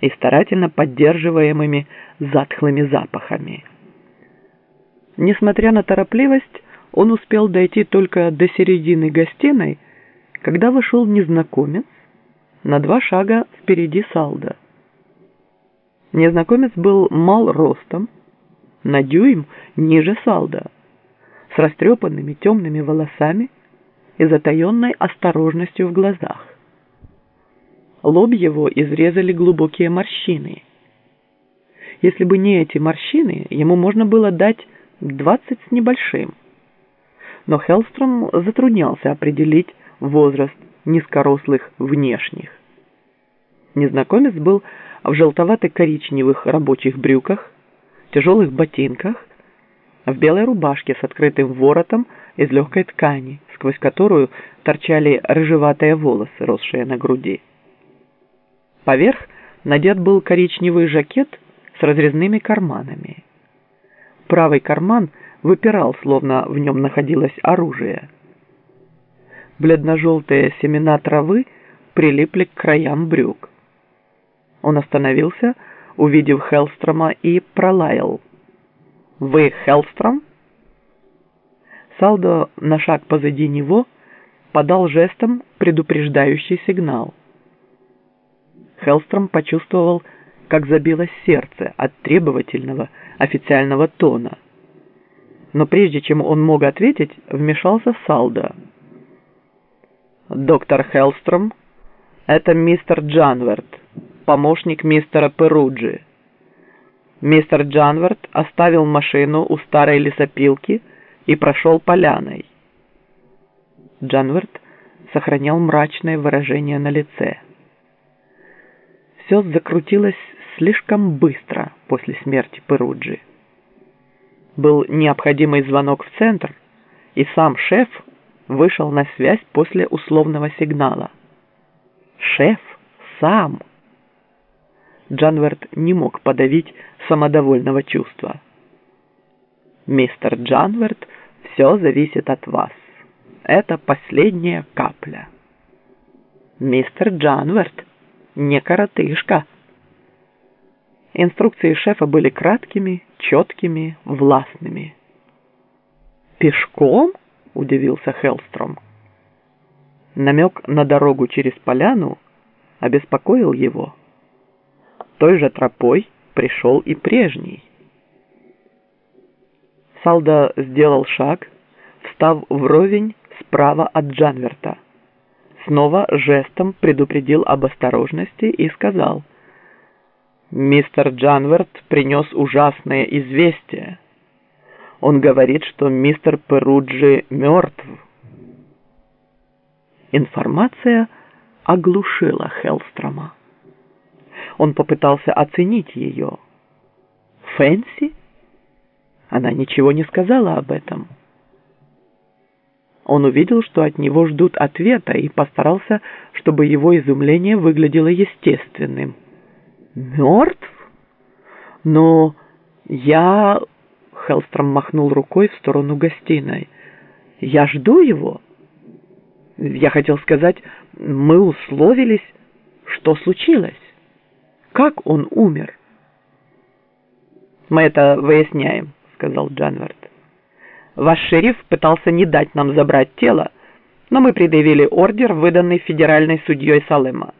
и старательно поддерживаемыми затхлыми запахами. Несмотря на торопливость, он успел дойти только до середины гостиной, когда вошел незнакомец на два шага впереди Салда. Незнакомец был мал ростом, на дюйм ниже Салда, с растрепанными темными волосами и затаенной осторожностью в глазах. Лоб его изрезали глубокие морщины. Если бы не эти морщины, ему можно было дать двадцать с небольшим. Но Хеллстром затруднялся определить возраст низкорослых внешних. Незнакомец был в желтовато-коричневых рабочих брюках, тяжелых ботинках, в белой рубашке с открытым воротом из легкой ткани, сквозь которую торчали рыжеватые волосы, росшие на груди. Поверх надет был коричневый жакет с разрезными карманами. Правый карман выпирал, словно в нем находилось оружие. Бледно-желтые семена травы прилипли к краям брюк. Он остановился, увидев Хелстрома, и пролаял. «Вы Хелстром?» Салдо на шаг позади него подал жестом предупреждающий сигнал. Хелстром почувствовал, как забилось сердце от требовательного официального тона. Но прежде чем он мог ответить, вмешался Салдо. «Доктор Хелстром, это мистер Джанверт, помощник мистера Перуджи. Мистер Джанверт оставил машину у старой лесопилки и прошел поляной. Джанверт сохранял мрачное выражение на лице. Все закрутилось слишком быстро после смерти Перуджи. Был необходимый звонок в центр, и сам шеф вышел на связь после условного сигнала. Шеф сам. Джанверт не мог подавить самодовольного чувства. «Мистер Джанверт, все зависит от вас. Это последняя капля». «Мистер Джанверт, не коротышка». Инструкции шефа были краткими, четкими, властными. «Пешком?» – удивился Хеллстром. Намек на дорогу через поляну обеспокоил его. Той же тропой пришел и прежний. Салда сделал шаг, встав вровень справа от Джанверта. Снова жестом предупредил об осторожности и сказал – Мистер Джанверт принес ужасное известие. Он говорит, что мистер Перуджи мертв. Информация оглушила Хелстрома. Он попытался оценить ее. Фэнси? Она ничего не сказала об этом. Он увидел, что от него ждут ответа, и постарался, чтобы его изумление выглядело естественным. Мертв? Но я... Хелстром махнул рукой в сторону гостиной. Я жду его. Я хотел сказать, мы условились, что случилось. Как он умер? Мы это выясняем, сказал Джанвард. Ваш шериф пытался не дать нам забрать тело, но мы предъявили ордер, выданный федеральной судьей Салема.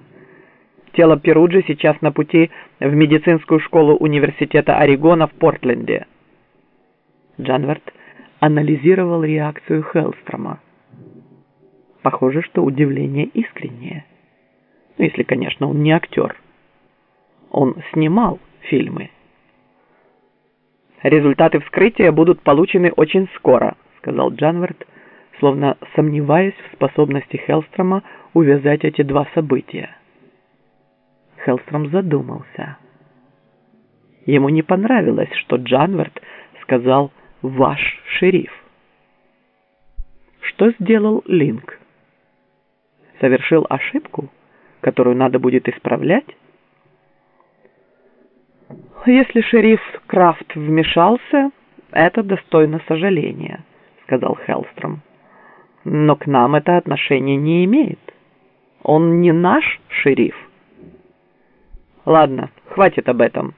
Тело Перуджи сейчас на пути в медицинскую школу университета Орегона в Портленде. Джанвард анализировал реакцию Хеллстрома. Похоже, что удивление искреннее. Ну, если, конечно, он не актер. Он снимал фильмы. «Результаты вскрытия будут получены очень скоро», — сказал Джанвард, словно сомневаясь в способности Хеллстрома увязать эти два события. Хеллстром задумался. Ему не понравилось, что Джанвард сказал «ваш шериф». Что сделал Линк? Совершил ошибку, которую надо будет исправлять? Если шериф Крафт вмешался, это достойно сожаления, сказал Хеллстром. Но к нам это отношение не имеет. Он не наш шериф. Ладно, хватит об этом.